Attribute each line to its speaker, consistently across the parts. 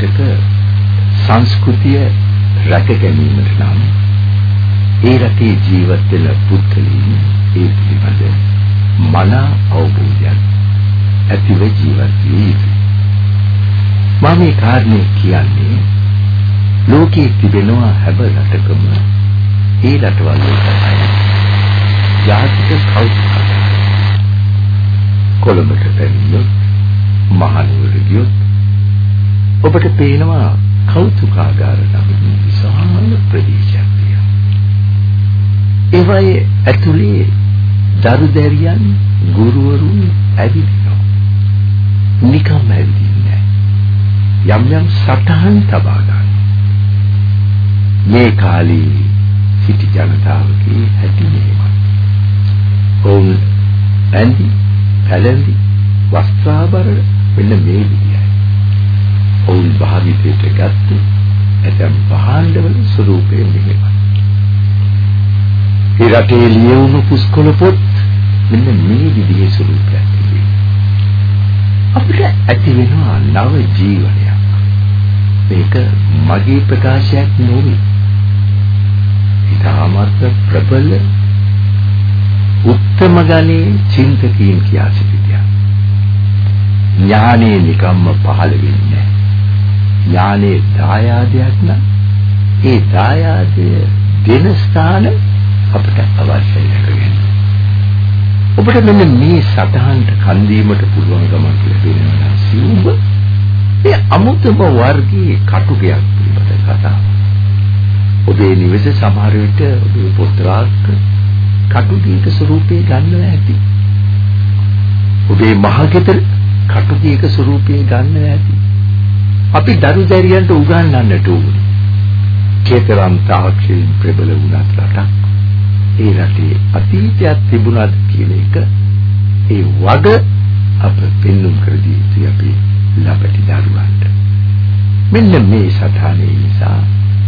Speaker 1: රටක සංස්කෘතිය රැක ගැනීමට නම් ඒ රටේ ජීවත් වෙන පුද්ගලයන් ඒ පිළිබඳ මනා අවබෝධයක් ඇතිව ජීවත් විය යුතුයි. මම මේ කාරණේ කියන්නේ ලෝකයේ තිබෙනවා හැම රටකම ඒ රටවල් වල තමයි ජාතික කෞතුක කොළඹට පැමිණියොත් මහනුවර ගියොත් ඔබට පේනවා කෞතුකාගාර නම් විශාල ප්‍රදේශයක් තියෙනවා. ඒවයේ ඇතුලේ දරුදැරියන් ගුරුවරුන් ඇවිදිනවා. නිකම් ඇවිදින්නේ යම් යම් සටහන් තබා ගන්න. මේ කාලේ සිටි ජනතාවගේ හැටි මෙහෙමයි. ඔවුන් ඇඳි පැලඳි වස්ත්‍රාභරණ මෙන්න මේ විදියයි. ඔවුන් භාවිතයට ගත්ත ඇතම් භාණ්ඩවල ස්වරූපය මෙහෙමයි. ඒ රටේ ලියවුණු පුස්කොළ පොත් මෙන්න මේ විදිහේ ස්වරූපයක් තිබෙනවා. අපිට ඇති වෙනවා නව ජීවනයක්. මේක මගේ ප්‍රකාශයක් නෙවෙයි. ඊටමත් ප්‍රබල උත්තම ගණේ චින්තකීන් කියා සිටියා. ඥානේ නිකම්ම පහළ වෙන්නේ ඥානේ දායාදයක් නම් ඒ දායාදය දෙන ස්ථාන අපට අවශ්‍යයි කරගෙන. ඔබට මෙන්න මේ සතහන්ට කන් දීමට පුළුවන් ගමන් ලැබෙනවා සිවුඹ ඒ අමුතම වර්ගයේ කටුකයක් පිළිබඳ කතාව. ඔබේ නිවස සමහර විට ඔබේ පුත්‍රාක් කටුකීක ස්වරූපේ ගන්නවා ඇති. ඔබේ මහගෙදර කටුකීක ස්වරූපේ ගන්නවා ඇති. අපි දරු දැරියන්ට උගන්වන්නට ඕනේ. චේතරම් තාක්ෂයෙන් ප්‍රබල වුණත් රටක් ඒ රටේ අතීතයක් තිබුණාද කියන එක ඒ වග අප පෙන්눔 කර දී යුතුයි අපේ ලබටි දරුවන්ට. මෙන්න මේ සටහනේ නිසා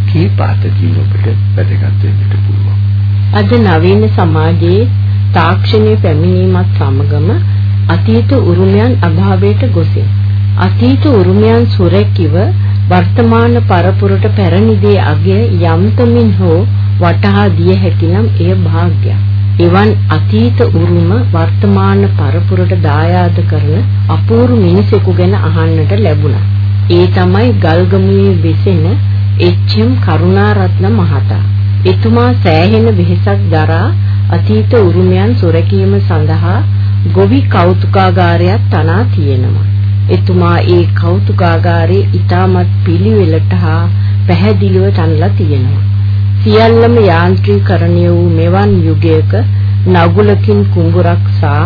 Speaker 1: කීපාත ජීවිතයකට වැදගත් වෙන්නට පුළුවන්.
Speaker 2: අද නවීන සමාජයේ තාක්ෂණයේ පැමිණීමත් සමගම අතීත උරුමයන් අභාවයට ගොසින් අතීත උරුමයන් සුරැකිව වර්තමාන පරපුරට පැරණි දේ අගය යම්තමින් හෝ වටහා දිය හැකිනම් එය භාග්‍යයක්. එවන් අතීත උරුම වර්තමාන පරපුරට දායාද කරන අපූර්ව මිනිසෙකු ගැන අහන්නට ලැබුණා. ඒ තමයි ගල්ගමුවේ වෙසෙන එච්.එම්. කරුණාරත්න මහතා. එතුමා සෑහෙන වෙහෙසක් දරා අතීත උරුමයන් සුරැකීම සඳහා ගොවි කෞතුකාගාරයක් තනා තියෙනවා. එතුමා ඒ කෞතුකාගාරයේ ඊටමත් පිළිවෙලට හා පැහැදිලිව තනලා තියෙනවා. සියල්ලම යාන්ත්‍රීකරණය වූ මෙවන් යුගයක නගුලකින් කුඹුරක් සා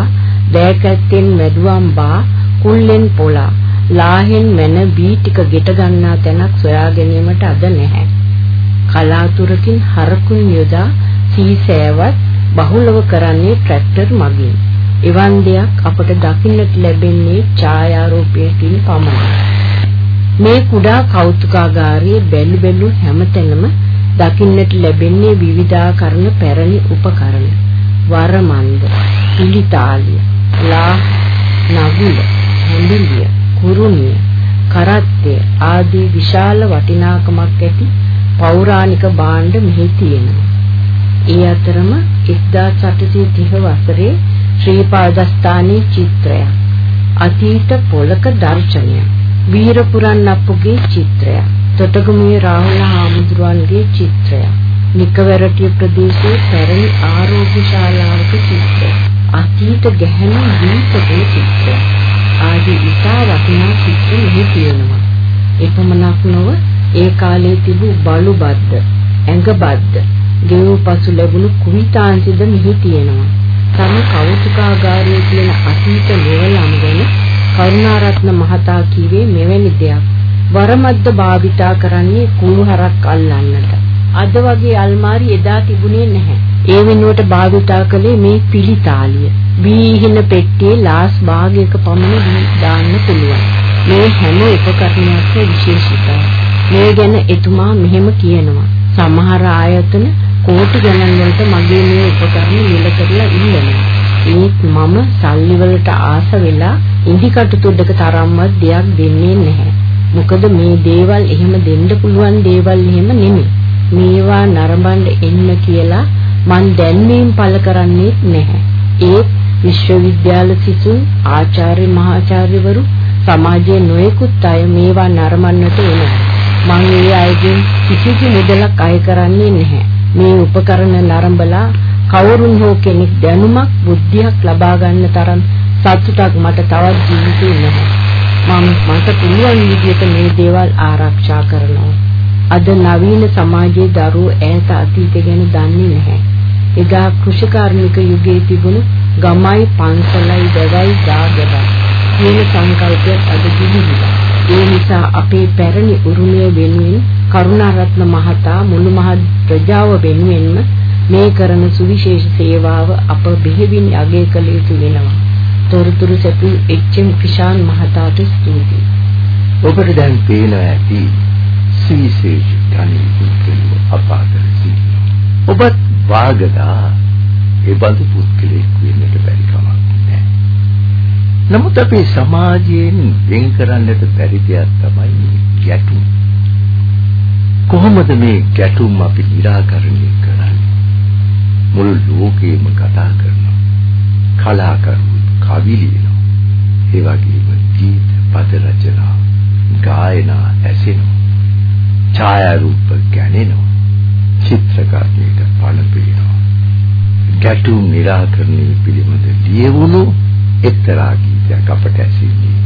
Speaker 2: දෑකැත්තෙන් මැදුවම් බා කුල්ලෙන් පොලා ලාහෙන් මැන බී ටික ගෙට ගන්නා තැනක් සොයා ගැනීමට අද නැහැ. කලාතුරකින් හරකුන් යොදා සීසෑවත් බහුලව කරන්නේ ට්‍රැක්ටර් මගින්. එවන් දෙයක් අපට දකින්නට ලැබෙන්නේ ඡායාරූපයකින් පමණයි. මේ කුඩා කෞතුකාගාරයේ බැලු බැලු හැමතැනම දකින්නට ලැබෙන්නේ විවිධාකරණ පැරණි උපකරණ. වරමන්ද, පිළිතාලිය, ලා, නගුල, හොඳිලිය, කුරුණිය, කරත්තය ආදී විශාල වටිනාකමක් ඇති පෞරාණික භාණ්ඩ මෙහි තියෙනවා. ඒ අතරම 1830 වසරේ ශ්‍රීපාදස්ථානයේ චිත්‍රය, අතීත පොලක දර්ශනය, වීරපුරන් අප්පුගේ චිත්‍රය, තොටගමුවේ රාහුල හාමුදුරුවන්ගේ චිත්‍රය, නිකවැරටිය ප්‍රදේශයේ පැරණි ආරෝග්‍ය ශාලාවක චිත්‍රය, අතීත ගැහැණු දීපකේ චිත්‍රය. ආදී ඉතා වටිනා චිත්‍ර මෙහි තියෙනවා. එපමණක් නොව ඒ කාලේ තිබූ බලු බද්ද, ඇඟ බද්ද, ගෙවූ පසු ලැබුණු කුවිතාංශද මෙහි තියෙනවා. තම කෞතුකාගාරයේ තියෙන අතීත ලෙවලම් ගැන කරුණාරත්න මහතා කිව්වේ මෙවැනි දෙයක්. වරමද්ද භාවිතා කරන්නේ කුළුහරක් අල්ලන්නට. අද වගේ අල්මාරි එදා තිබුණේ නැහැ. ඒ වෙනුවට භාවිතා කළේ මේ පිළිතාලිය. වීහින පෙට්ටියේ ලාස් භාගයක පමණ දාන්න පුළුවන්. මේ හැම උපකරණයක්ම විශේෂිතයි. මේ ගැන එතුමා මෙහෙම කියනවා. සමහර ආයතන කෝටි ගණන් වලට මගේ මේ උපකරණ මිල කරලා ඉල්ලනවා. ඒත් මම සල්ලි වලට ආස වෙලා ඉදිකටු තුඩක තරම්වත් දෙයක් දෙන්නේ නැහැ. මොකද මේ දේවල් එහෙම දෙන්න පුළුවන් දේවල් එහෙම නෙමෙයි. මේවා නරඹන්න එන්න කියලා මං දැන්වීම් පළ කරන්නේ නැහැ. ඒත් විශ්වවිද්‍යාල සිසුන් ආචාර්ය මහාචාර්යවරු සමාජයේ නොයෙකුත් අය මේවා නරඹන්නට එනවා. මං ඒ අයගෙන් කිසිදු මුදලක් අය කරන්නේ නැහැ. මේ උපකරණ නරඹලා කවුරුන් හෝ කෙනෙක් දැනුමක් බුද්ධියක් ලබා ගන්න තරම් සතුටක් මට තවත් ජීවිතේ නැහැ. මම මට පුළුවන් විදිහට මේ දේවල් ආරක්ෂා කරනවා. අද නවීන සමාජයේ දරුවෝ ඈත අතීතය ගැන දන්නේ නැහැ. එදා කෘෂිකාර්මික යුගයේ තිබුණු ගමයි පන්සලයි වැවයි ගාගබයි කියන සංකල්පය අද දිවිලා. ඒ නිසා අපේ පැරණි උරුමය වෙනුවෙන් කරුණාරත්න මහතා මුළු මහත් ප්‍රජාව වෙනුවෙන්ම මේ කරන සුවිශේෂ සේවාව අප බෙහෙවින් අගය කළ යුතු වෙනවා. තොරතුරු සැපු එච්.එම්. කිෂාන් මහතාට ස්තුතියි.
Speaker 1: ඔබට දැන් පේනවා ඇති සුවිශේෂ ධනිකුත් අපාතර සිටිනවා. ඔබත් වාගදා ඒ බඳු පුද්ගලෙක් වෙන්නට බැරි කමක් නැහැ. නමුත් අපේ සමාජයෙන් වෙන් කරන්නට බැරි දෙයක් තමයි ගැටුම්. කොහොමද මේ ගැටුම් අපි निराකරණය කරන්නේ? මුළු ලෝකෙම කතා කරනවා. කලාකරුවෝ කවි ලියනවා. ඒ වගේම ගීත, පද රචනා, ගායනා ඇසෙනවා. ඡායාරූප ගැනෙනවා. චිත්‍රකර්මයක පණ පිළිනවා. ගැටුම් निराකරණය පිළිබඳ ලියවුණු එක්තරා ගීතයක් අපට ඇසෙන්නේ.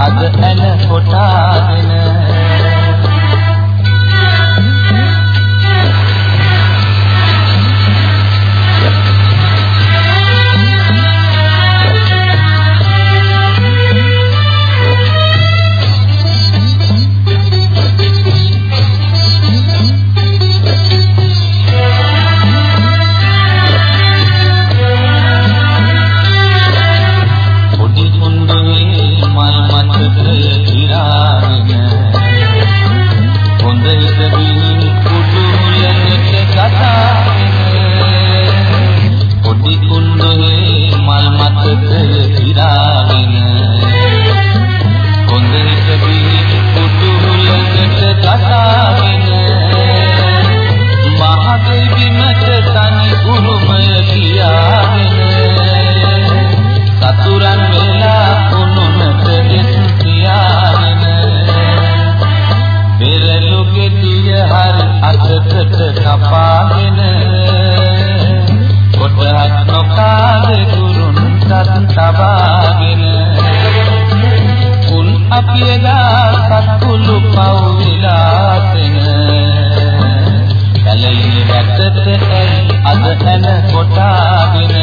Speaker 3: මල් මතකය ඉරා කොට කපාගෙන කොටහත් නොකාද කුරුන් තත්
Speaker 4: තබාගෙන උන් අපියදා පත්කුළු පව් විලාසෙන කලින් වැටට ඇයි අද හැන කොටාගෙන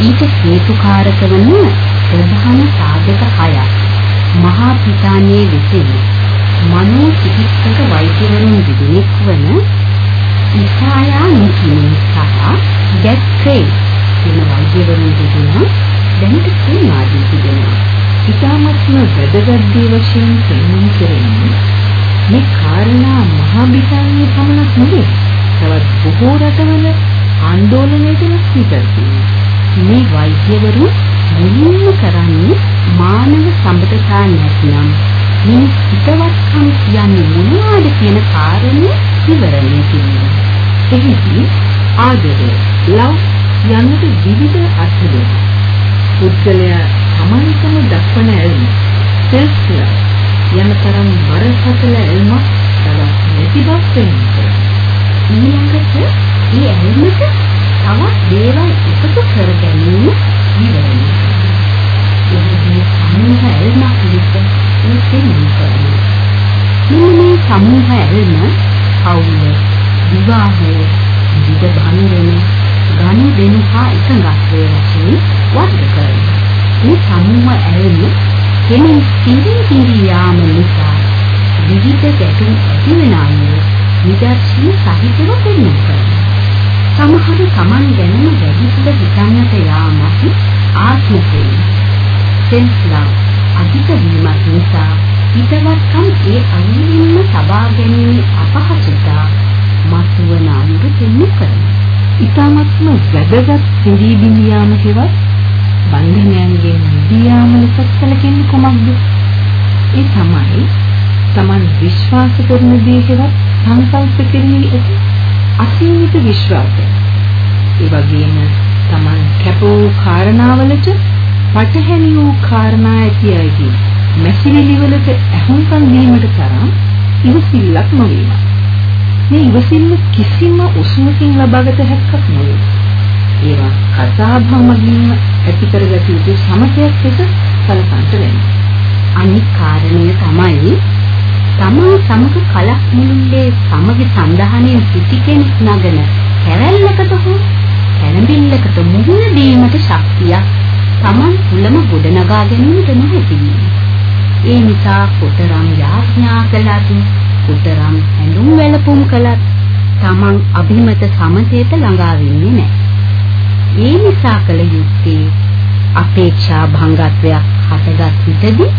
Speaker 4: ඊට හේතුකාරක වන ප්‍රධාන සාධක හයක් මහා පිටානේ විසින් මනෝ චිකිත්සක වෛද්‍යවරුන් දෙදෙනෙක් වන ඉසායා නිකිනේ සහ ගැට්‍රේ කියන වෛද්‍යවරුන් දෙදෙනා දැනට සේනාදී තිබෙනවා. ඉතාමත්ම වැදගත් දේ වශයෙන් පෙන්වන්න කෙරෙන්නේ මේ කාරණා මහා බිතාන්නේ පමණක් නෙවෙයි. තවත් බොහෝ රටවල ආందోලනයට ලක් විතරයි. මේ වෛද්‍යවරු මුලින්ම කරන්නේ මානව සම්බන්ධතා නැත්නම් මිනිස් හිතවත්කම් කියන්නේ මොනවාද කියන කාරණේ විවරණය කිරීම. එහිදී ආදරය, ලව් යන්නට විවිධ අර්ථ දෙනවා. පුද්ගලයා සමානකම දක්වන ඇල්ම, සෙල්ෆ් ලව් යන තරම් බරපතල ඇල්මක් තවත් නැති බව පෙන්වනවා. ඊළඟට මේ ඇල්මට තවත් දේවල් එකතු කර ගැනීම විවරණය. එහිදී සමූහ ඇල්මක් ලෙස මේ පෙන්වනවා. මෙන්න මේ සමූහ ඇල්ම පවුල, විවාහය, විවිධ බඳුන, ගනු දෙනු හා එකඟත්වය වශයෙන් වර්ග කරනවා. මේ සමූහ ඇල්ම කෙනෙක් පිරි පිරි යාම නිසා විවිධ ගැටුම් ඇති වෙන අය නිදර්ශන සහිතව පෙන්වනවා. සමහර Taman ගැනම වැඩිපුර හිතන්නට යාමක් ආත්මකේ සෙන්ස්ලා අධික වීමක් නිසා හිතවත්කම් ඒ අනිවින්ම සබා ගැනීම අපහසුතා මතුවන අනුර දෙන්නු කරනවා. ඊටමත්ම වැදගත් සිඳී බිඳියාම හේවත් බන්ධනයන්ගෙන් මිදියාම ලෙස සැලකෙන්නේ කොමක්ද? ඒ තමයි Taman විශ්වාස කරන දේ හේවත් සංකල්ප කෙරෙහි ඇති අසීමිත විශ්වාසය. ඒ වගේම Taman කැපවූ කාරණාවලට පටහැනි වූ කාරණා ඇති අයගේ මැසිවිලි වලට ඇහුම්කන් දීමට තරම් ඉවසිල්ලක් නොවීම. මේ ඉවසිල්ල කිසිම උසුමකින් ලබාගත හැක්කක් නෙවෙයි. ඒවා කතාබහ මගින් ඇති කරගත යුතු සමතයක් ලෙස සැලකන්ට වෙනවා. අනික් කාරණය තමයි තමා සමග කලක් මුළුල්ලේ සමග සඳහනෙන් සිටි කෙනෙක් නගන කැරැල්ලකට හෝ කැළඹිල්ලකට මුහුණ දීමට ශක්තියක් Taman තුලම ගොඩනගා ගැනීමට නොහැකි ඒ නිසා කොතරම් යාඥා කළත් කොතරම් හැඳුම් වැළපුම් කළත් Taman අභිමත සමතේට ළඟා වෙන්නේ නැහැ. ඒ නිසා කල යුත්තේ අපේක්ෂා භංගත්වයක් හටගත් විටදී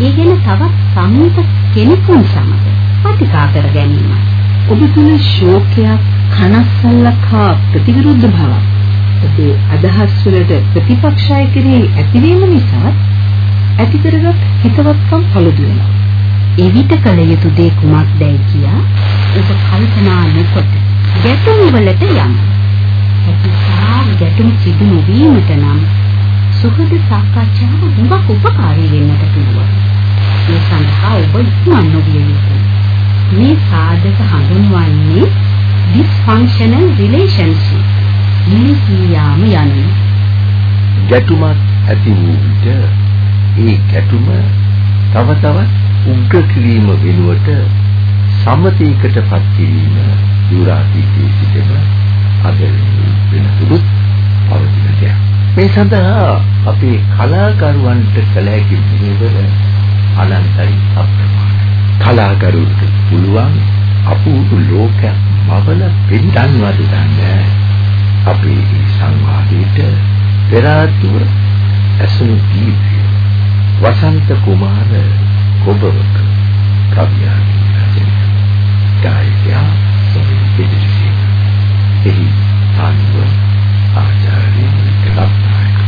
Speaker 4: ඒ ගැන තවත් සමීප කෙනෙකුන් සමග ප්‍රතිකා කර ගැනීමයි. ඔබ තුල ශෝකයක්, කනස්සල්ලක් හා ප්‍රතිවිරුද්ධ භාවයක් ඔබේ අදහස් වලට ප්‍රතිපක්ෂය කෙරෙහි ඇතිවීම නිසා ඇති කරගත් හිතවත්කම් පළුදු වෙනවා. ඒ විට කල යුතු දේ කුමක්දයි කියා ඔබ කල්පනා නොකොට ගැටුම් වලට යන්න. ඇතිසා ගැටුම් සිදු නොවීමට නම් සුහද සාකච්ඡාව හුඟක් උපකාරී වෙන්නට පුළුවන්. ඒ සඳහා ඔබ ඉක්මන් නොවිය යුතුයි. මේ සාධක හඳුන්වන්නේ dysfunctional relationship නිලිසියාම යන්නේ
Speaker 1: ගැටුමක් ඇති වූ විට ඒ ගැටුම තව තවත් උග්‍ර කිරීම වෙනුවට සමතේකටපත් කිරීම දුරාතීතයේ සිටම අද වෙනතුරුත් පවතින දෙයක්. මේ සඳහා අපේ කලාකරුවන්ට කළ හැකි මෙහෙවර අනන්තයි අප්‍රමාණ. කලාකරුවන්ට පුළුවන් අපූර්ව ලෝකයක් මවල පෙන්වන්නවද දන්නේ අපේ සංවාදයට පෙර ආතුව ඇසුණු දීප්‍ය වසන්ත කුමාර කොබවක කවියාගේ රචනය ගායකයා සොරි පිටිසි එහි ආනුව ආචාර්ය කලප්නායක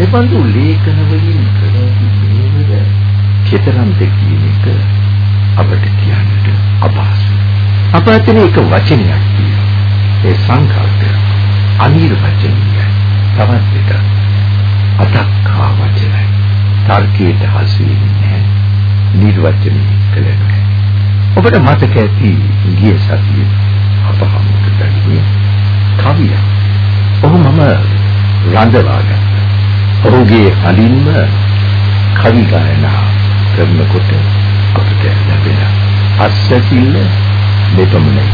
Speaker 1: එපන්දු ලේඛන වලින් කරපු මේවද කෙතරම්ද කියන එක අපට කියන්නට අපහසුයි. අප අතර එක වචනයක් තියෙනවා ඒ සංකල්පය අනිර්වචනීය තවත් එක අතක්කා වචනයි. තර්කයට හසු වෙන්නේ නිර්වචනය කළ නොහැකි. ඔබට මතක ඇති ගිය සතියේ අප හමුවට බැලුවේ කවිය. ඔහු මම රඳවා ගත්තා. ඔහුගේ අඳින්ම කවි ගායනා කරනකොට අපට ලැබෙන අස්සසිල්ල මෙපමණයි.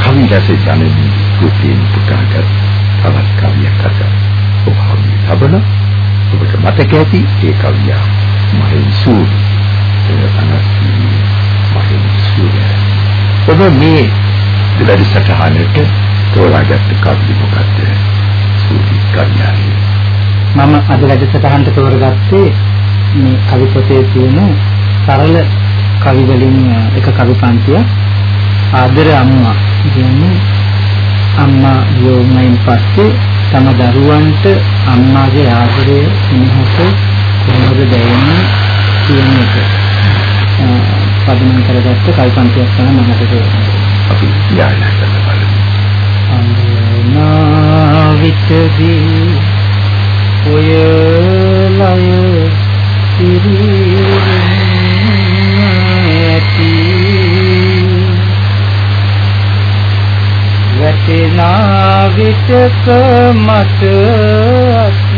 Speaker 1: කවි රස ජනනී කුපින් පුටාගත් තවත් කවියක් අත ඔබ හමු ලබන ඔබට මතක ඇති ඒ කවිය මහින් සූරි. අනස්ති මහින් සූරි. ඔබ මේ වැඩසටහනට තෝරාගත්ත කවි මොකක්ද සූරි කවියයි
Speaker 5: මම අද වැඩසටහනට තෝරගත්තේ මේ කවි පොතේ තියෙන සරල කවි වලින් එක කවි පන්තියක්. ආදර අම්මා කියන්නේ අම්මා යෝමයෙන් පස්සේ තම දරුවන්ට අම්මාගේ ආදරය ස්නේහස කොහොමද දැනෙන්නේ කියන එක. පදනම් කරගත්ත කවි පන්තියක් තමයි මම හිතේ
Speaker 1: අපි යායනා කරන්න බලමු.
Speaker 5: අන්නා විතදී ඔය ලය වැටෙනා විටක මට අත්වල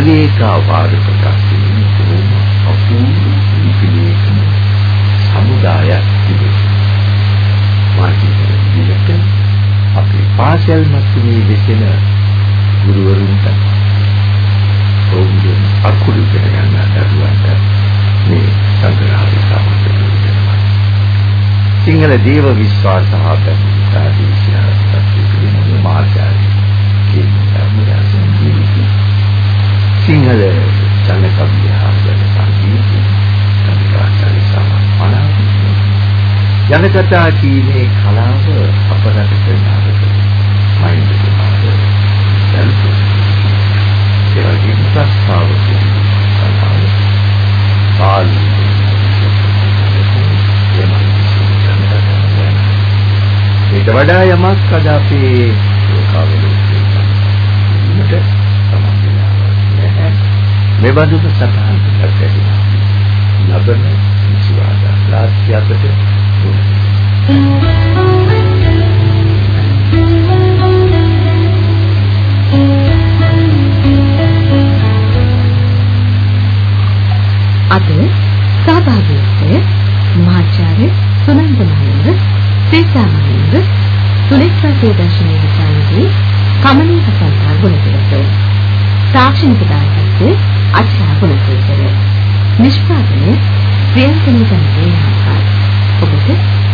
Speaker 1: ප්‍රවේකාවාද ප්‍රකාශ කිරීම කොහොම අපූර්ව විපිලේඛන සමුදායක් තිබෙනවා මාර්ගයේ විලක අපේ පාසල් මැස්මේ දෙසෙන ගුරුවරුන්ට ඔවුන්ගේ අකුරු ඉගෙන ගන්න දරුවන්ට මේ සංග්‍රහය සමර්ථ සිංහල දේව විශ්වාස හා ජනකතා කීමේ කලාව අප රටට නාමක මහින්ද කුමාර සල්පු ඒ වගේම ප්‍රස්තාව ඊට වඩා යමක් අද අපේ ලෝකාවලෝකයේ ඉන්නට තමයි නැහැ. මේ බඳුක සතහන් කරලා ලබන විශ්වාස රාජ්‍යයකට
Speaker 6: අද සහභාගීත්වය මහාචාර්ය සුනන්ද මහින්ද සීතා මහින්ද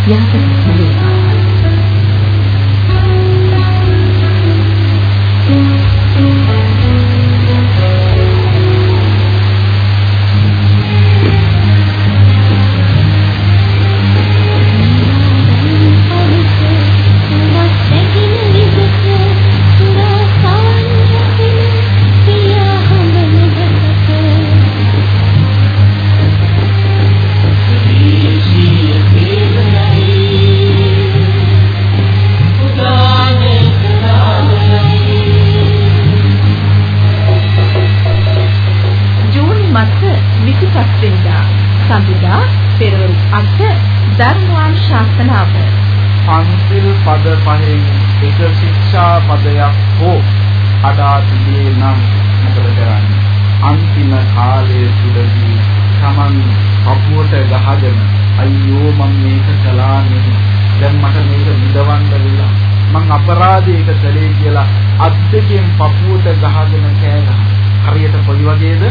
Speaker 6: 压在
Speaker 7: 你心里了。ශික්ෂා පදයක් හෝ අඩා තිබේ නම් මොකද කරන්නේ? අන්තිම කාලයේ තුලදී Taman අපුවට ගහගෙන අයියෝ මම මේක කළා නෙමෙයි දැන් මට මේක විඳවන්න වෙලා. මං අපරාධයක කළේ කියලා අත් දෙකෙන් පපුවට ගහගෙන කෑ ගහන හරියට පොඩි වගේද?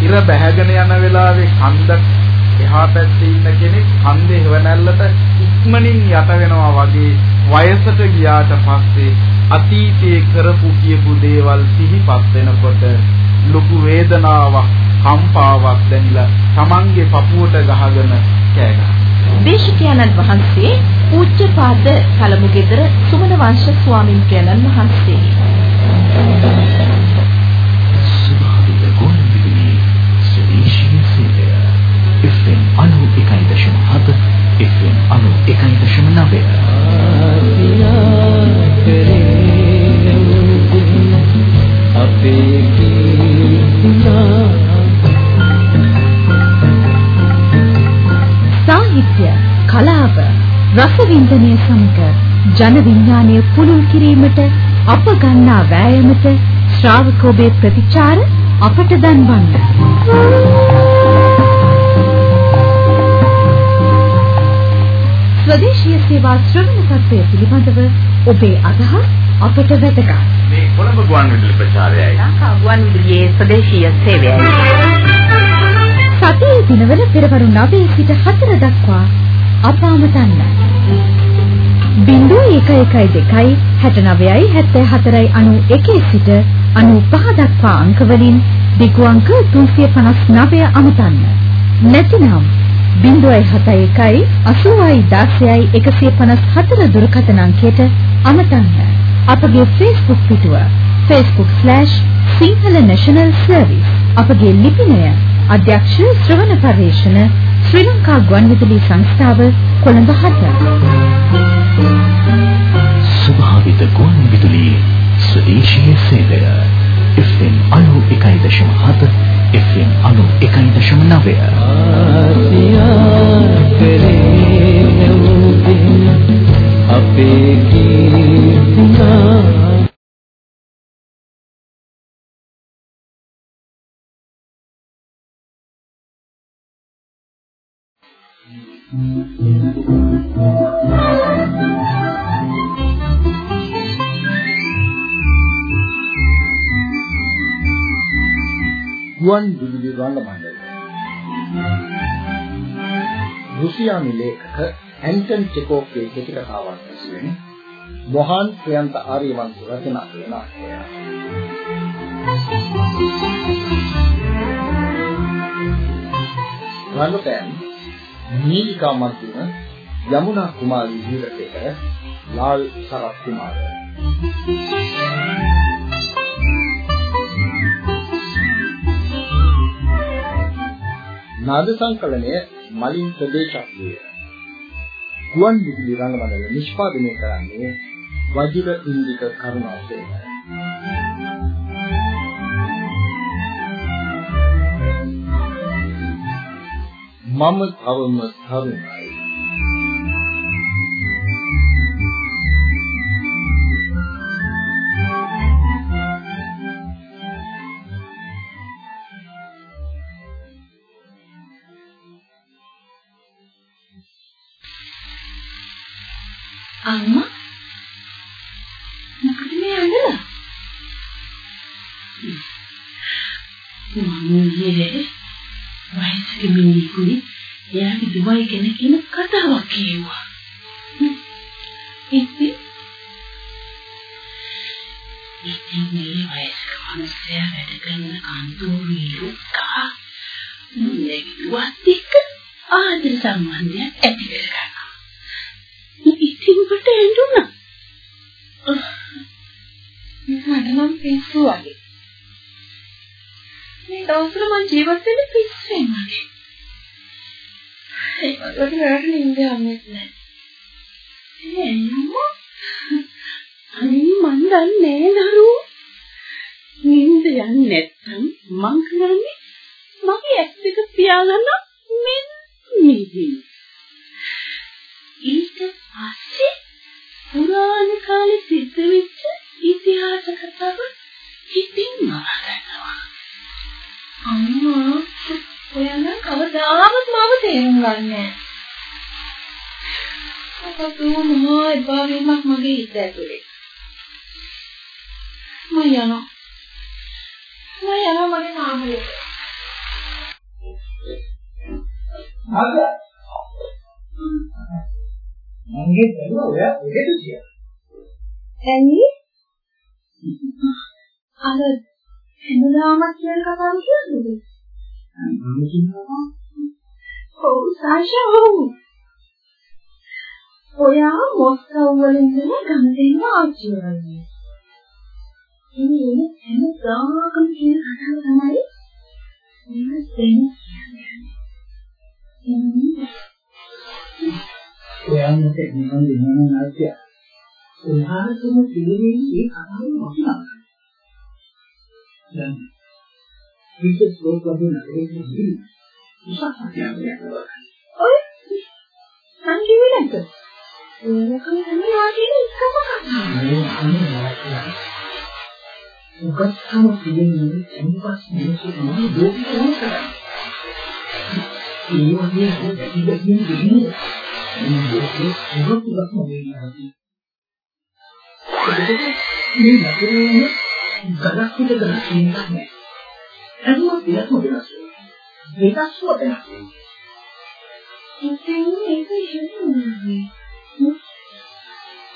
Speaker 7: ඉර බැහැගෙන යන වෙලාවේ කන්දක් එහා පැත්තේ ඉන්න කෙනෙක් කන්දේ හවනැල්ලට ඉක්මනින් යට වෙනවා වගේ වයසට ගියාට පස්සේ අතීතයේ කරපු කියපු දේවල් සිහිපත් වෙනකොට ලොකු වේදනාවක් කම්පාවක් දැනිලා Tamange පපුවට ගහගෙන කෑ ගහනවා.
Speaker 6: දේශකයන්න් වහන්සේ පූජ්‍යපාද පළමු ගෙදර සුමන වංශ ස්වාමින් වහන්සේ.
Speaker 8: ස්වභාවික ගුණ විදුලි ස්වදේශීය සේවය FM 91.7 FM 91.9
Speaker 9: අපේ
Speaker 6: සාහිත්‍ය කලාව රසවින්දනය සමග ජන විඥානය පුළුල් කිරීමට අප ගන්නා වෑයමට ශ්‍රාවක ඔබේ ප්‍රතිචාර අපට දන්වන්න. ස්වදේශීය සේවා ශ්‍රවණ තත්ත්වය පිළිබඳව ඔබේ අදහස් අපට වැදගත්.
Speaker 1: මේ කොළඹ ගුවන්විදුලි ප්‍රචාරයයි.
Speaker 6: ලංකා ගුවන්විදුලියේ ස්වදේශීය සේවයයි. සතියේ දිනවල පෙරවරු 9 සිට 4 දක්වා අප අමතන්න. 0112 69යි 74යි 91 සිට 95 දක්වා අංක වලින් දිගු අංක 359 අමතන්න. නැතිනම් 071 80යි 16යි 154 දුරකථන අංකයට අමතන්න. අපගේ Facebook පිටුව facebook/sinhala national service. අපගේ ලිපිනය අධ්‍යක්ෂ ශ්‍රවණ පරිශ්‍රණ ශ්‍රී ලංකා ගුවන්විදුලි සංස්ථාව කොළඹ 7
Speaker 8: ස්වභාවිත ගුවන් විදුලි ස්වදේශීය සේවය FM 91.7 FM 91.9
Speaker 9: ආසියා කරේ අපේ ගීතා
Speaker 10: ගුවන් විදුලි වළඳ මණ්ඩලය රුසියානු ලේඛක ඇන්ටන් චෙකෝව්ගේ කෙටි කතාවක් ඇසුරෙන් මොහාන් ප්‍රයන්ත ආර්යවංශ රචනා කළ නාටකය. රංගපෑම් නීලිකා මන්තුන යමුනා කුමාරී වීරසේකර ලාල් සරත් කුමාර නාද සංකලනය මලින් ප්‍රදේශක්තිය ගුවන් විදුලි රංගමඩල නිෂ්පාදනය කරන්නේ වජිර ඉන්දික කරුණාසේන. මම තවම තරුණයි.
Speaker 11: අම්මා මොකද මේ අඬලා?
Speaker 12: මම ඊයේ වයසක මිනිහෙකුයි එයාගේ දුවයි ගැන කියන කතාවක් කියුවා. ඉතින් ඉතින් මේ වයසක මිනිහයා වැඩ කරන කන්තෝරේ ලුක්කා මුන්නේ දුවත් එක්ක ආදර සම්බන්ධයක් ඇති කරගන්නවා. ඉතින් මට ඇඬුණා.
Speaker 11: මට නම් පිස්සු වගේ. මේ දවස්වල මං ජීවත් වෙන්නේ පිස්සුවෙන් වගේ. ඒ වගේ නරක නින්ද යන්නේ නැහැ.
Speaker 12: ඒ අම්මා අනේ මන් දන්නේ නරු. නින්ද යන්නේ නැත්තම් මං කරන්නේ මගේ ඇස් දෙක පියාගන්න මෙන්න මෙහි. ඊට පස්සේ පුරාණ කාලේ සිද්ධ වෙච්ච ඉතිහාස කතාව හිතින් නරගන්නවා.
Speaker 11: අම්මා ඔයාලා කවදාවත් මාව තේරුම් ගන්නේ නැහැ. අපතු මහා එපා වීමක් මගේ හිත ඇතුලේ. මම යනවා. මම යනවා මගේ නාමලේ.
Speaker 13: ආද මගේ දරුවා ඔයා ඔහෙද කියලා
Speaker 11: ඇයි? අර හැමදාම කියන කතාව කියන්නේ.
Speaker 13: මම කියනවා
Speaker 11: ඔව් සාෂා ඔයා මොස්කව් වලින් ඉඳලා ගමදේම ආච්චි වෙන්නේ. ඉතින් හැමදාම කියන කතාව තමයි මම දෙන්නේ.
Speaker 13: ඔයා මට නිකන් දෙනවා නැත්‍ය ඔයාටම තේරෙන්නේ ඒ කතාව මොකක්ද දැන් විශේෂ ලෝකවල නැරෙන්නේ ඉතින් උසස්පතියක්
Speaker 11: ඔය සංජීවනක. ඕකම තමයි ආගෙන ඉස්සම
Speaker 13: මේ අනේ උගත්කම පිළිගන්නේ එන්පස් මිනිස්සු තමයි දෝෂිතම කරන්නේ. ඒ වගේ දෙයක් දෙකින් දෙන්නේ මේ දෝෂේ උගත්කම වෙන්නේ. මේ නතරේ ගලක් පිට ගලක් ඉන්නක් නෑ. එතකොට දෙයක් වෙනස් වෙනවා. වෙනස් වෙනවා.
Speaker 11: ඉතින් ඒක හෙන්නේ.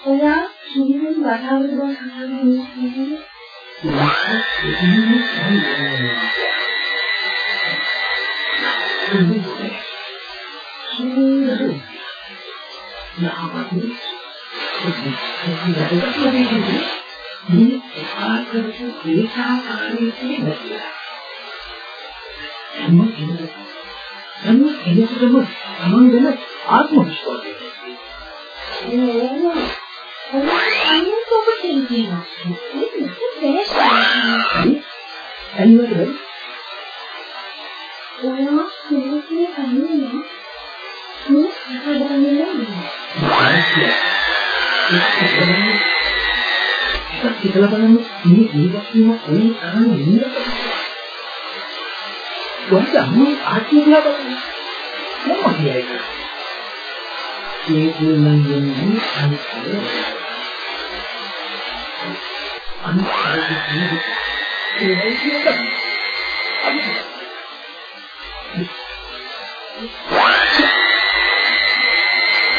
Speaker 11: ඔයා ජීවිතේ වටාවට බව කතාවේ
Speaker 13: එන්නකම තමන් ගැන ආත්ම විශ්වාසය
Speaker 11: නෑ. අනිත් ඔබ කියනවා. ඒක බෑස්.
Speaker 13: ඇන්නකද
Speaker 11: ඔයා සිල්ලේ කන්නේ මේ හදන්නේ නෑ.
Speaker 13: හිතලා බලන්න මේ ජීවත් වීම කොයි තරම් නිඳ කොහොමද අම්මා ආත්මය බලන්න මොකද ඒක?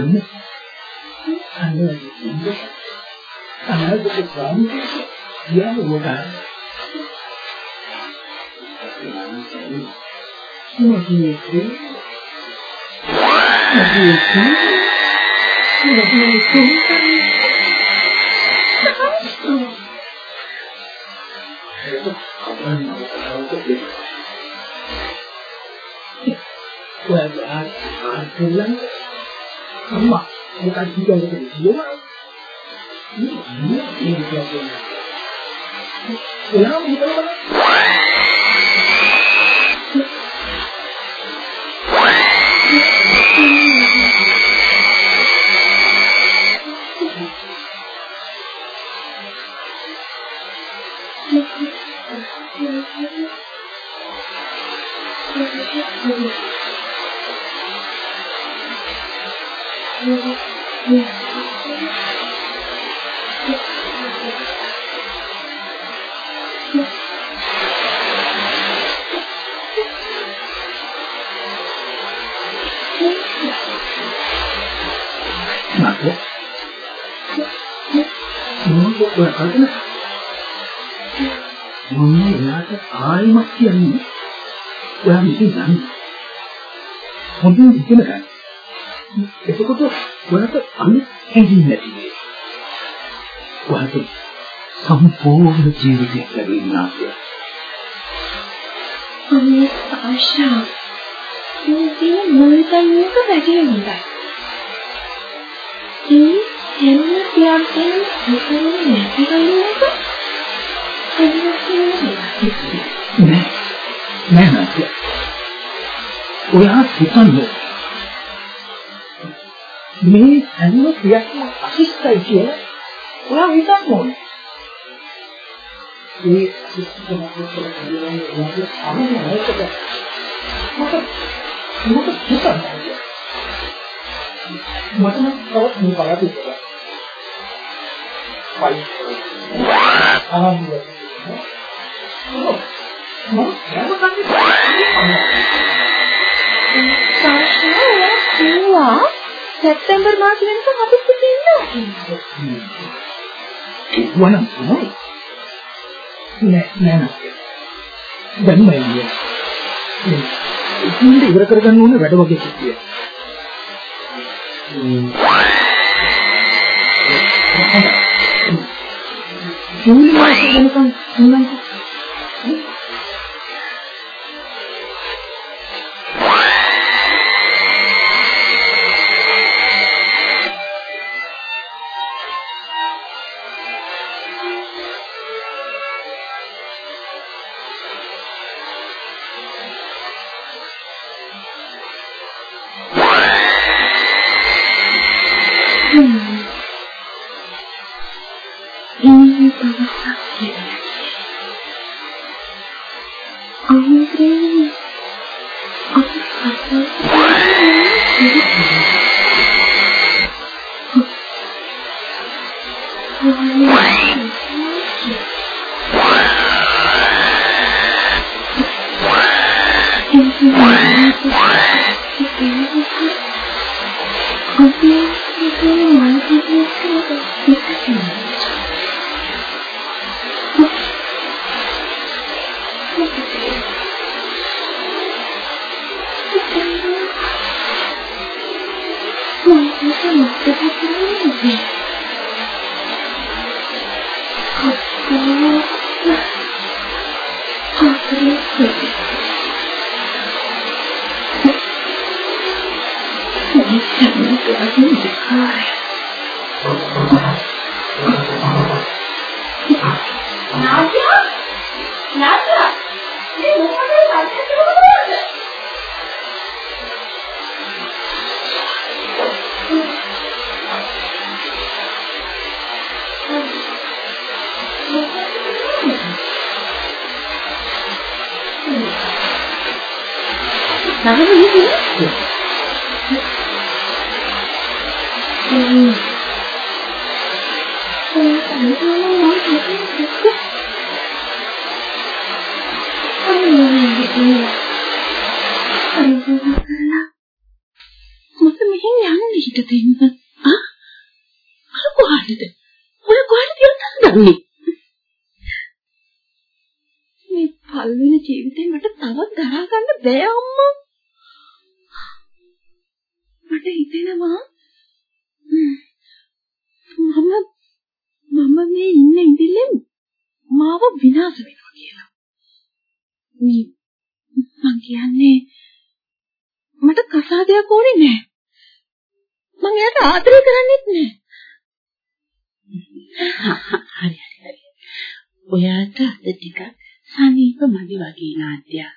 Speaker 13: ඒක නම් යන්නේ අනිත් අනිත් ඒක ඒක අම්මා. මොකක්ද කියන්නේ? කියලා මේ මේ කියන්නේ? එයාම හිතලා බලන්න නේද? මොකද ඔය කල්පන? මොන්නේ එයාට ආයිමත් කියන්නේ ඔයා විසින් දන්නේ. හොඳින් ඉගෙන ගන්න. එතකොට ඔයාට අනිත් හැඟීම් නැති වෙයි. ඔයාට සම්පූර්ණ ජීවිතයක් ලැබෙනවා කියලා.
Speaker 11: අනේ ආශා මේ මුල් තැනක වැඩි හොඳයි. ඒ හැම තියක්ෙන් හිතන්නේ නැති වෙනක
Speaker 13: නෑ නෑ නෑ ඔයා හිතන්නේ මේ හැම ක්‍රියාවක්ම අශිෂ්ටයි කියලා ඔයා හිතන්න ඕනේ. ඒ අශිෂ්ටකම කියලා කියන්නේ ඔයාගේ සමනයකට මට මට හිතන්නේ. මට නම් තවත් මේ බලන්න ඉන්නවා. පයි. ආරම්භය. මම
Speaker 11: සාෂා කිව්වා සැප්තැම්බර් මාසෙ වෙනකම් අපිත් එක්ක ඉන්නවා කියලා.
Speaker 13: කිව්වනම් තමයි. නෑ නෑ නෑ. දැන් මම ඉන්නේ. ඉතින් ඉවර කරගන්න ඕනේ වැඩ වගේ කිව්වා. ජූලි මාසෙ වෙනකම් ඉන්නකෝ.
Speaker 11: ආදරය කරන්නේත් නෑ. හරි හරි හරි. ඔයාට අද ටිකක් සනීප මදි වගේ නාට්‍යයක්.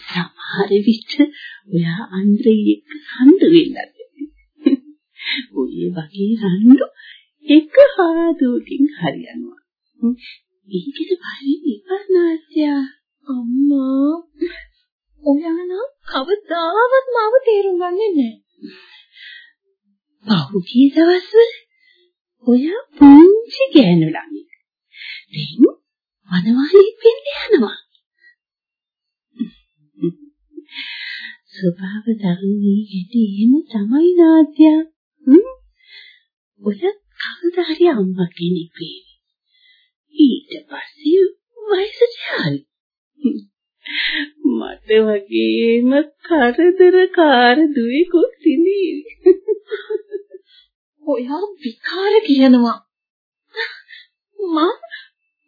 Speaker 11: සමහර විට ඔයා අන්ද්‍රේ එක්ක සම්ද වෙන්නත්. ඔය වගේ රණ්ඩු එක හාදුවකින් හරියනවා. ඒකද බලන්නේ ඉපනාත්‍ය අම්මා ඔයා නම් කවදාවත් මාව තේරුම් ගන්නේ නැහැ. පහුගිය දවස්වල ඔයා පුංචි ගෑනු ළමයි. දැන් වනවාලී වෙන්න යනවා. ස්වභාව ධර්මයේ හැටි එහෙම තමයි නාත්‍ය. ඔය කවදා හරි අම්මා කෙනෙක් වෙයි. ඊට පස්සේ වයසට යයි. මට වගේම කරදරකාර දුවෙකුත් ඉන්නේ. ඔයා විකාර කියනවා. මම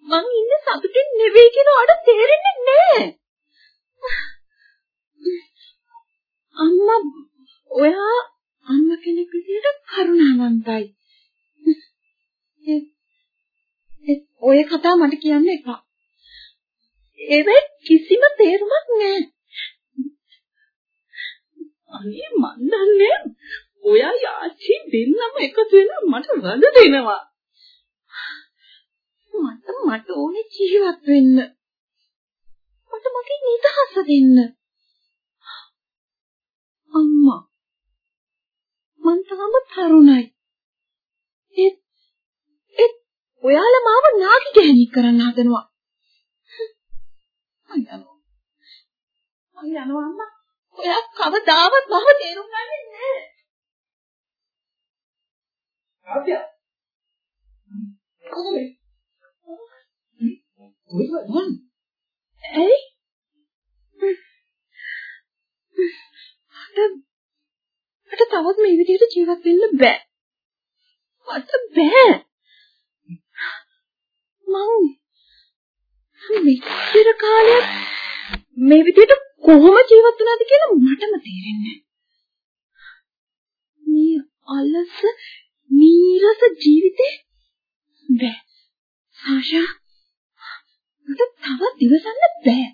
Speaker 11: මං ඉන්නේ සතුටින් නෙවෙයි කියන අඩ තේරෙන්නේ නැහැ. අම්මා ඔයා අම්මා කෙනෙක් විදිහට කරුණාවන්තයි. ඒ ඔය කතාව මට කියන්න එපා. ඒවෙ කිසිම තේරුමක් නැහැ. අනේ මන් දන්නේ ඔයා යාචි දෙන්නම එකතු වෙලා මට වද දෙනවා. මට මට ඕනේ ජීවත් වෙන්න. මට මගේ නිදහස දෙන්න. අම්මා මං තාම තරුණයි. ඒත් ඒත් ඔයාලා මාව නාකි ගැහණි කරන්න හදනවා. මං යනවා. මං යනවා අම්මා. ඔයා කවදාවත් මම තේරුම් ගන්නේ නැහැ. ආද්‍ය. කොහොමද? කොහොමද? ඇයි? මට මට තවත් මේ විදිහට ජීවත් වෙන්න බෑ. මට බෑ. මං මෙච්චර කාලයක් මේ විදිහට කොහොම ජීවත් වුණාද කියලා මටම තේරෙන්නේ මේ අලස නීරස ජීවිතේ බෑ. සාෂා මට තවත් ඉවසන්න බෑ.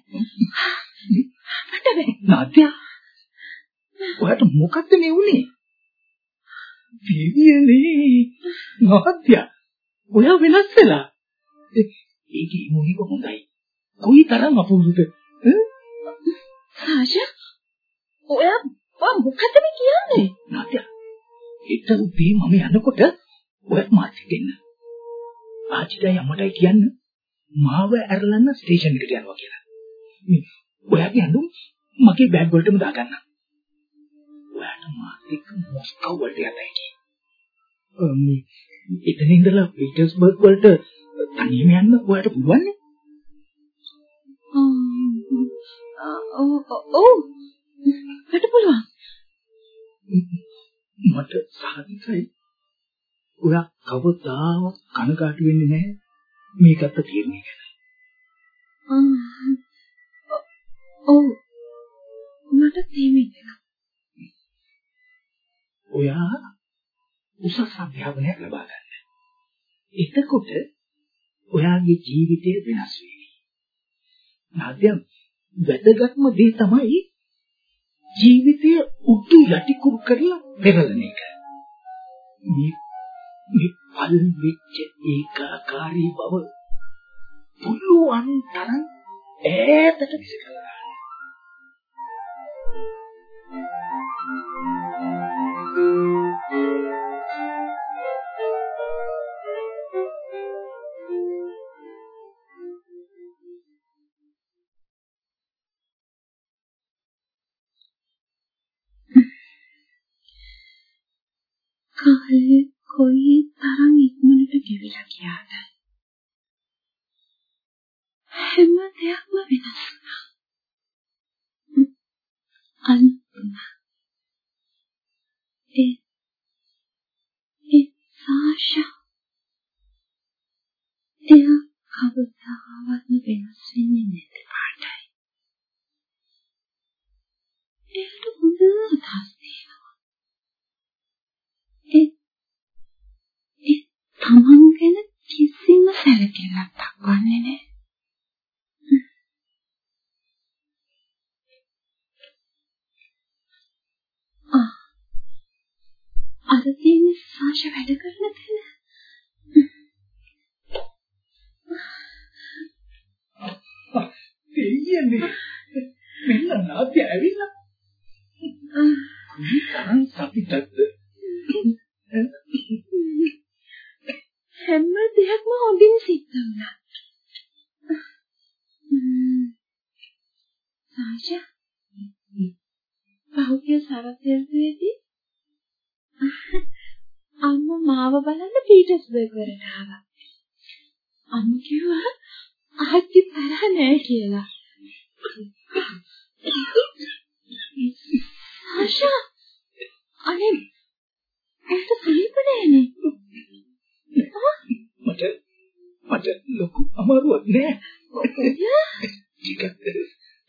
Speaker 11: මට බෑ.
Speaker 13: නාත්‍ය ඔයාට මොකක්ද මේ වුනේ? පිරියනේ නාත්‍ය ඔයා වෙනස් වෙලා. ඒකේ මොනික හොඳයි. කොයි තරම් අපූර්වද?
Speaker 11: සාෂා ඔයා ඔයා මොකද මේ කියන්නේ?
Speaker 13: නාත්‍ය ඒත් උදේ මම යනකොට ඔයත් මාත් එක්ක ආච්චිටයි අම්මටයි කියන්න මාව ඇරලන්න ස්ටේෂන් එකට යනවා කියලා. මේ ඔයාගේ ඇඳුම් මගේ බෑග් වලටම දාගන්න. ඔයාට මාත් එක්ක මොස්කව් වලට යන්නයි කියේ. මේ එතන ඉඳලා පීටර්ස්බර්ග් වලට තනියම යන්න ඔයාට පුළුවන් නේ?
Speaker 11: ඔව් ඔව් මට පුළුවන්.
Speaker 13: මට සාධිකයි. ඔයා කවදාවත් කනකාටු වෙන්නේ නැහැ මේකට තීරණය කරන්න.
Speaker 11: ඔව් මට තේමෙන්නේ
Speaker 13: උසස් අධ්‍යාපනයක් ලබා ගන්න. එතකොට ඔයාගේ ජීවිතය වෙනස් වෙයි. නාද්‍යම් වැදගත්ම දේ තමයි ජීවිතය උඩු යටි කුරු කරලා පෙරලන එක. මේ මේ පල් වෙච්ච ඒකාකාරී බව පුළුවන් තරම් ඈතට විසිකලා
Speaker 11: 炸弹。වලට ආවා. කිව්වා ආච්චි තරහ නෑ කියලා. ආශා අනේ ඒක සනීප නෑනේ.
Speaker 13: මට මට ලොකු අමාරුවක් නෑ. ටිකක්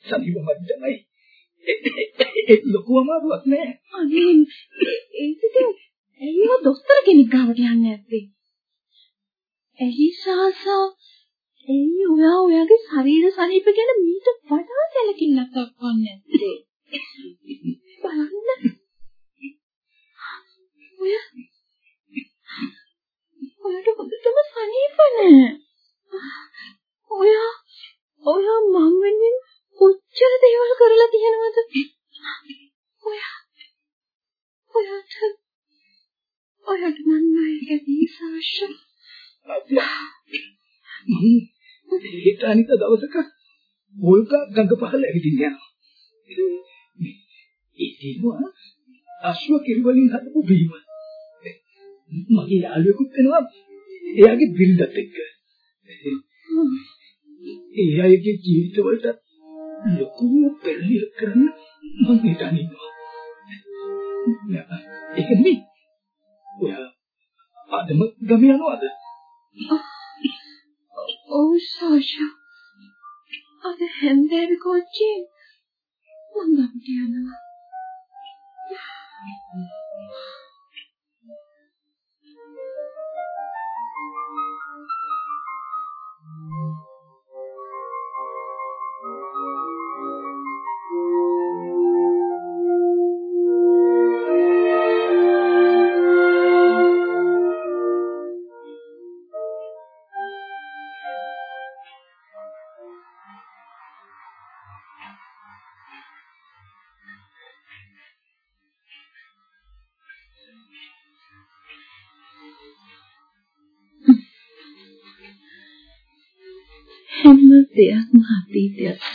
Speaker 13: සනීප මට්ටමයි. ඒක ලොකු අමාරුවක් නෑ.
Speaker 11: අනේ ඒක ඉතින් ඇයිව දොස්තර කෙනෙක් ගාවට යන්නේ නැත්තේ? ඇයි සාසා ඇයි ඔයා ඔයාගේ ශරීර සනීප ගැන මීට වඩා සැලකිල්ලක් දක්වන්නේ නැත්තේ? බලන්න. ඔයා ඔයාට හොඳටම සනීප නෑ. ඔයා ඔයා මං වෙනුවෙන් කොච්චර දේවල් කරලා තියෙනවද? ඔයා ඔයාට ඔයාට මන් ණයකදී සාෂ
Speaker 13: මම ඒට අනිත් දවසක පොල්ක ගඟ පහළ ඇවිදින්න යනවා. ඒ දිනුවා අශ්ව කිරි වලින් හදපු බීම. මගේ යාළුවෙකුත් වෙනවා එයාගේ බිල්ඩත් එක්ක. ඒ අයගේ ජීවිතවලට ලොකු පෙරලියක් කරන්න මම හිතන ඉන්නවා. ඒක නෙමෙයි. ඔයා අදම ගම යනවද?
Speaker 11: ඔව් සාෂා. අද හැන්දෑව කොච්චි මම ගමට යනවා.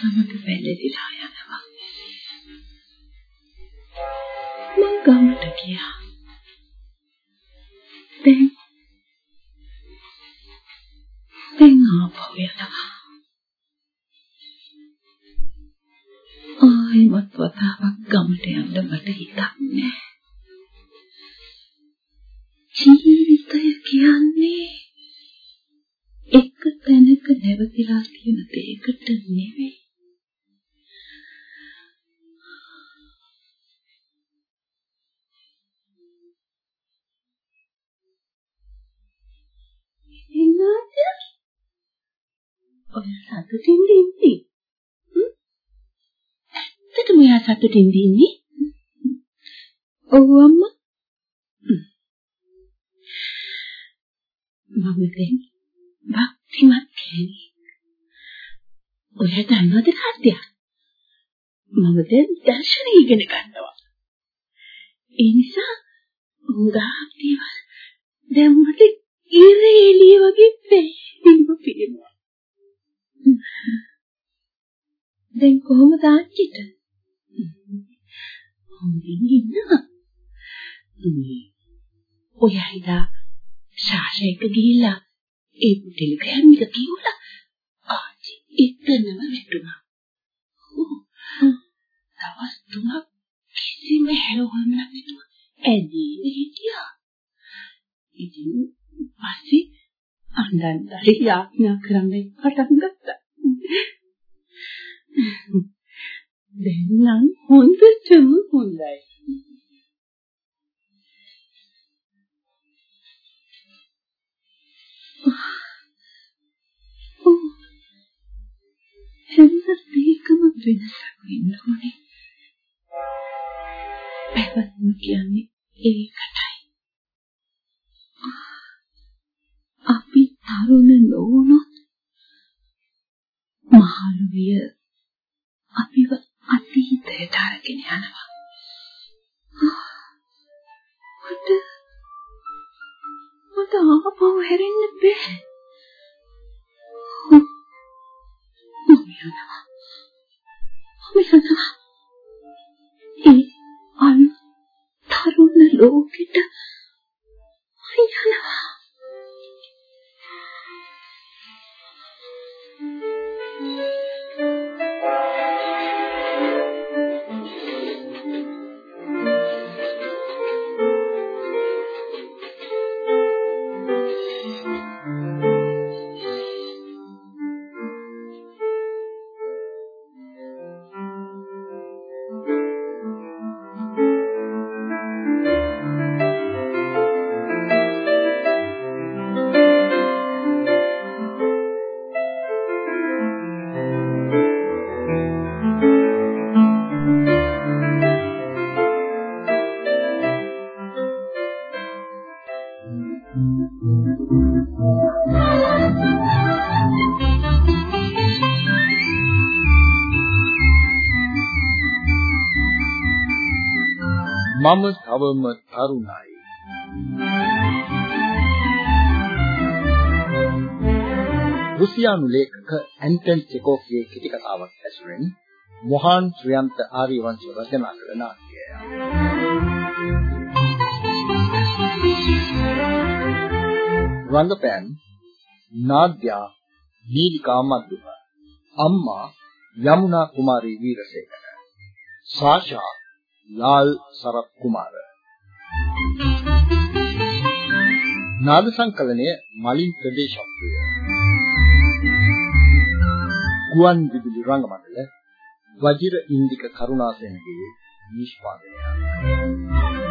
Speaker 11: සමග වැළලීලා යනවා. මං ගමට ගියා. දැන් දැන් ආපහු යනවා. ආයිමත් වතාවක් ගමට යන්න මට හිතක් නෑ. ජීවිතය කියන්නේ එක තැනක නැවතිලා තියෙන දෙයකට නෙවෙයි.
Speaker 12: සතුටින් ඉන්නේ. ඇත්තටම එයා සතුටින් ඉන්නේ? ඔව් අම්මා. මම දැන් භක්තිමත් කෙනෙක්. ඔය දන්නවද කාර්යයක්? මම දැන් දර්ශන ඉගෙන ගන්නවා. ඒ නිසා උංගා දේවල් දැන් මට ඉරේ එළිය වගේ පේන්න පේනවා. දැන් කොහොමද ආච්චිට? හොඳින් ඉන්නවා. ඔය හිතා ශාසයක ගිහිල්ලා ඒ ටෙලිග්‍රෑම් එක කිව්ලා ආච්චි එතනම වැටුණා. දවස් තුනක් කිසිම හැලවන්නක් නැතුව ඇදී හිටියා. ඉතින් පස්සේ අඬන්තරි යාඥා කරන්න පටන් ගත්තා. දැන් නම් හොඳටම හොඳයි. හැම දෙයකම වෙනසක් වෙන්න ඕනේ. පැවැත්ම කියන්නේ ඒකටයි. අපි තරුණ නොවුනොත් මහලුවිය අපිව අතීතයට අරගෙන යනවා. මට මට ආපහු හැරෙන්න බෑ. මම යනවා. මම යනවා. ඒ අන් තරුණ ලෝකෙට යනවා.
Speaker 10: මම තවම තරුණයි. රුසියානු ලේඛක ඇන්ටන් චෙකෝෆ්ගේ කෙටි කතාවක් ඇසුරෙන් මොහාන් ශ්‍රියන්ත ආර්යවංශ රචනා කළ නාට්‍යය. රංගපෑම් නාද්‍යා දීලිකා මද්දුම අම්මා යමුනා කුමාරී වීරසේකර සාෂා ලාල් සරත් කුමාර නාද සංකලනය මලින් ප්‍රදේශත්වය ගුවන් විදුලි රංගමණ්ඩල වජිර ඉන්දික කරුණාසේනගේ නිෂ්පාදනය.